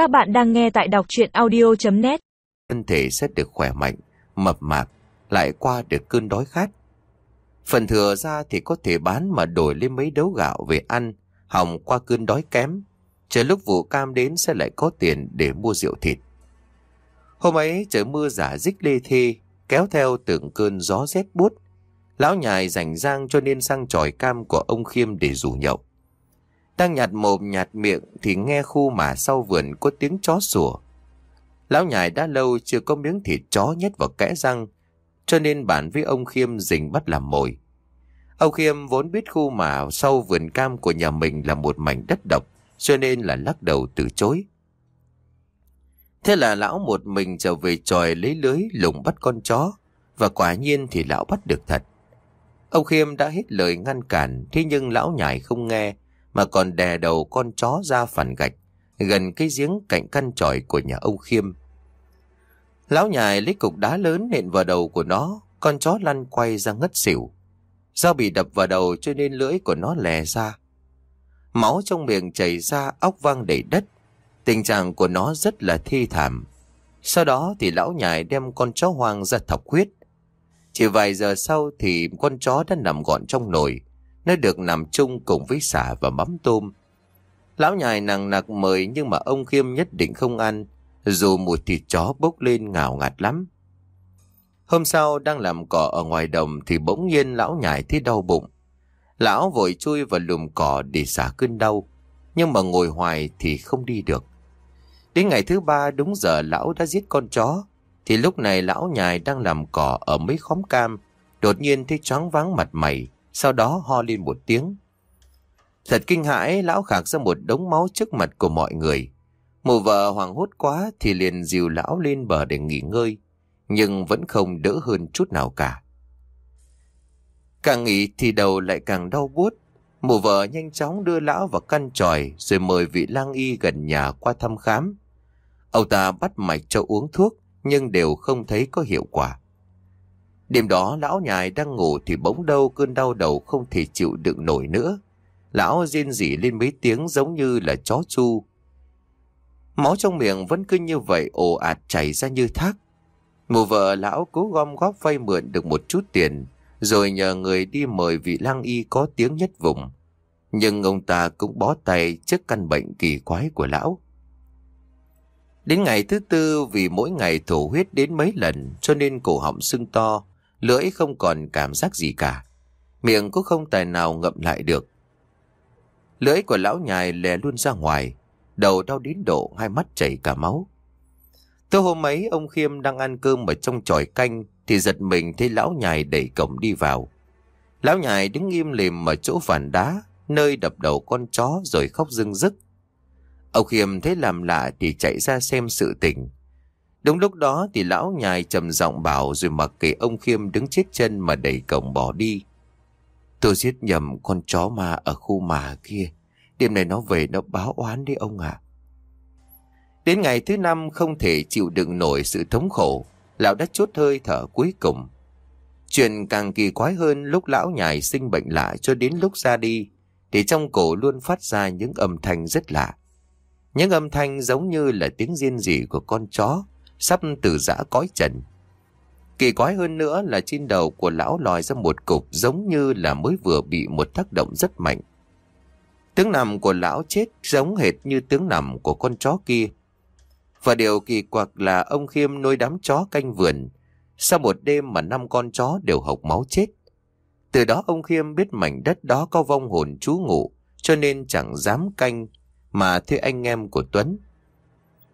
Các bạn đang nghe tại đọc chuyện audio.net thân thể sẽ được khỏe mạnh, mập mạp, lại qua được cơn đói khát. Phần thừa ra thì có thể bán mà đổi lên mấy đấu gạo về ăn, hỏng qua cơn đói kém. Chờ lúc vụ cam đến sẽ lại có tiền để mua rượu thịt. Hôm ấy trời mưa giả dích lê thê, kéo theo từng cơn gió rét buốt. Lão nhài rảnh rang cho nên sang tròi cam của ông Khiêm để rủ nhậu. Đang nhạt mồm nhạt miệng thì nghe khu mà sau vườn có tiếng chó sủa. Lão nhài đã lâu chưa có miếng thịt chó nhét vào kẽ răng, cho nên bản với ông Khiêm dình bắt làm mồi. Ông Khiêm vốn biết khu mà sau vườn cam của nhà mình là một mảnh đất độc, cho nên là lắc đầu từ chối. Thế là lão một mình trở về tròi lấy lưới lùng bắt con chó, và quả nhiên thì lão bắt được thật. Ông Khiêm đã hết lời ngăn cản, thế nhưng lão nhài không nghe, mà còn đè đầu con chó ra phản gạch, gần cái giếng cạnh căn tròi của nhà ông Khiêm. Lão nhài lấy cục đá lớn nện vào đầu của nó, con chó lăn quay ra ngất xỉu. Do bị đập vào đầu cho nên lưỡi của nó lè ra. Máu trong miệng chảy ra óc văng đầy đất. Tình trạng của nó rất là thi thảm. Sau đó thì lão nhài đem con chó hoang ra thọc huyết. Chỉ vài giờ sau thì con chó đã nằm gọn trong nồi. Nó được nằm chung cùng với xả và mắm tôm. Lão nhài nặng nặc mời nhưng mà ông Khiêm nhất định không ăn. Dù mùi thịt chó bốc lên ngào ngạt lắm. Hôm sau đang làm cỏ ở ngoài đồng thì bỗng nhiên lão nhài thấy đau bụng. Lão vội chui vào lùm cỏ để xả cơn đau. Nhưng mà ngồi hoài thì không đi được. Đến ngày thứ ba đúng giờ lão đã giết con chó. Thì lúc này lão nhài đang làm cỏ ở mấy khóm cam. Đột nhiên thấy choáng váng mặt mày. Sau đó ho lên một tiếng. Thật kinh hãi lão khạc ra một đống máu trước mặt của mọi người. Mụ vợ hoàng hốt quá thì liền dìu lão lên bờ để nghỉ ngơi, nhưng vẫn không đỡ hơn chút nào cả. Càng nghỉ thì đầu lại càng đau buốt. Mụ vợ nhanh chóng đưa lão vào căn tròi rồi mời vị lang y gần nhà qua thăm khám. Ông ta bắt mạch cho uống thuốc nhưng đều không thấy có hiệu quả. Đêm đó lão nhài đang ngủ thì bỗng đâu cơn đau đầu không thể chịu đựng nổi nữa. Lão rên rỉ lên mấy tiếng giống như là chó chu. Máu trong miệng vẫn cứ như vậy ồ ạt chảy ra như thác. Mụ vợ lão cố gom góp vay mượn được một chút tiền, rồi nhờ người đi mời vị lang y có tiếng nhất vùng. Nhưng ông ta cũng bó tay trước căn bệnh kỳ quái của lão. Đến ngày thứ tư vì mỗi ngày thổ huyết đến mấy lần cho nên cổ họng sưng to, lưỡi không còn cảm giác gì cả. Miệng cũng không tài nào ngậm lại được. Lưỡi của lão nhài lè luôn ra ngoài, đầu đau đến độ hai mắt chảy cả máu. Tối hôm ấy ông Khiêm đang ăn cơm ở trong tròi canh thì giật mình thấy lão nhài đẩy cổng đi vào. Lão nhài đứng im lìm ở chỗ phản đá, nơi đập đầu con chó rồi khóc rưng rức. Ông Khiêm thấy làm lạ thì chạy ra xem sự tình. Đúng lúc đó thì lão nhài trầm giọng bảo rồi mặc kệ ông Khiêm đứng chết chân mà đẩy cổng bỏ đi. Tôi giết nhầm con chó ma ở khu mà kia. Đêm này nó về nó báo oán đi ông ạ. Đến ngày thứ năm không thể chịu đựng nổi sự thống khổ, lão đã chốt hơi thở cuối cùng. Chuyện càng kỳ quái hơn lúc lão nhài sinh bệnh lạ cho đến lúc ra đi, thì trong cổ luôn phát ra những âm thanh rất lạ. Những âm thanh giống như là tiếng riêng rỉ của con chó, sắp từ giã cõi trần. Kỳ quái hơn nữa là trên đầu của lão lòi ra một cục giống như là mới vừa bị một tác động rất mạnh. Tướng nằm của lão chết giống hệt như tướng nằm của con chó kia. Và điều kỳ quặc là ông Khiêm nuôi đám chó canh vườn. Sau một đêm mà năm con chó đều hộc máu chết. Từ đó ông Khiêm biết mảnh đất đó có vong hồn trú ngụ, cho nên chẳng dám canh mà thuê anh em của Tuấn.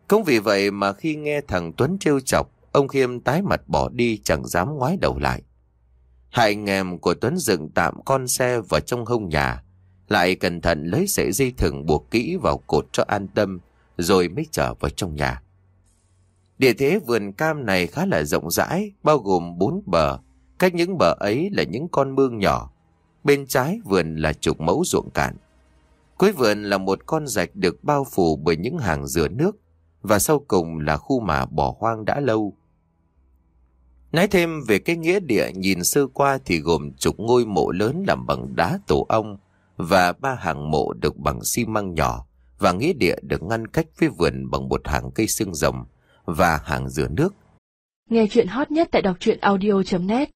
Cũng vì vậy mà khi nghe thằng Tuấn trêu chọc, ông Khiêm tái mặt bỏ đi chẳng dám ngoái đầu lại. Hai anh em của Tuấn dựng tạm con xe vào trong hông nhà, lại cẩn thận lấy sợi dây thừng buộc kỹ vào cột cho an tâm, rồi mới trở vào trong nhà. Địa thế vườn cam này khá là rộng rãi, bao gồm bốn bờ. Cách những bờ ấy là những con mương nhỏ. Bên trái vườn là chục mẫu ruộng cạn. Cuối vườn là một con rạch được bao phủ bởi những hàng dừa nước. Và sau cùng là khu mà bỏ hoang đã lâu. Nói thêm về cái nghĩa địa nhìn sơ qua thì gồm chục ngôi mộ lớn làm bằng đá tổ ong và ba hàng mộ được bằng xi măng nhỏ và nghĩa địa được ngăn cách với vườn bằng một hàng cây xương rồng và hàng dừa nước. Nghe chuyện hot nhất tại đọc truyện audio.net